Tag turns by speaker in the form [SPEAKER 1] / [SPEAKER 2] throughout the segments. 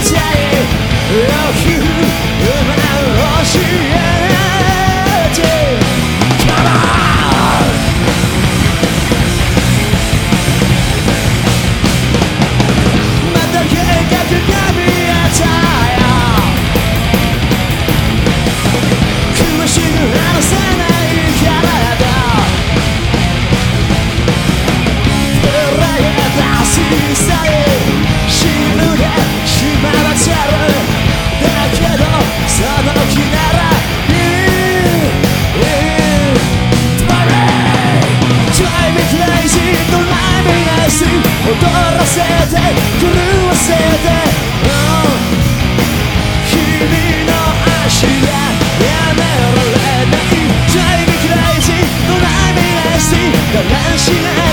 [SPEAKER 1] change だらしない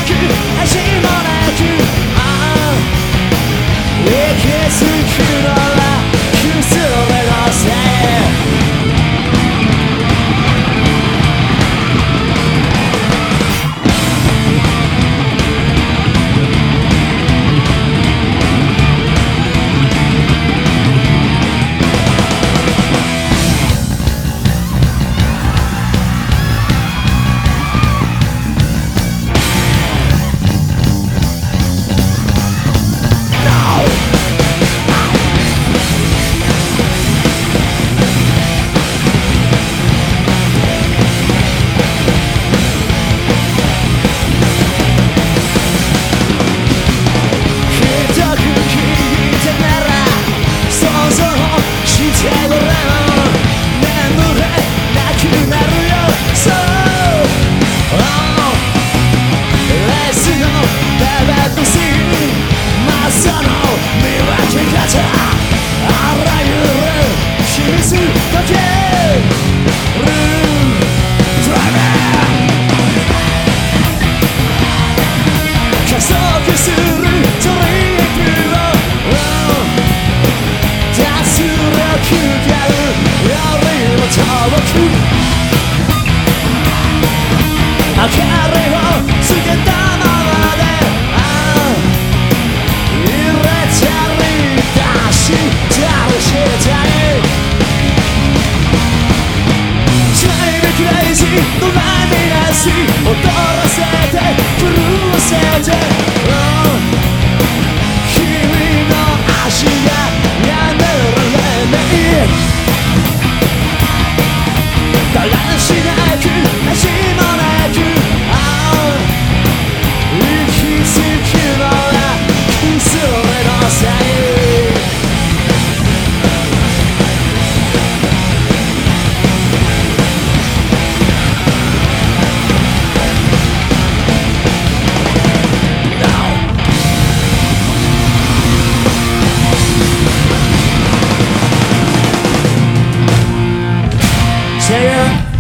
[SPEAKER 1] にドラらし踊らせて震わせて Chair.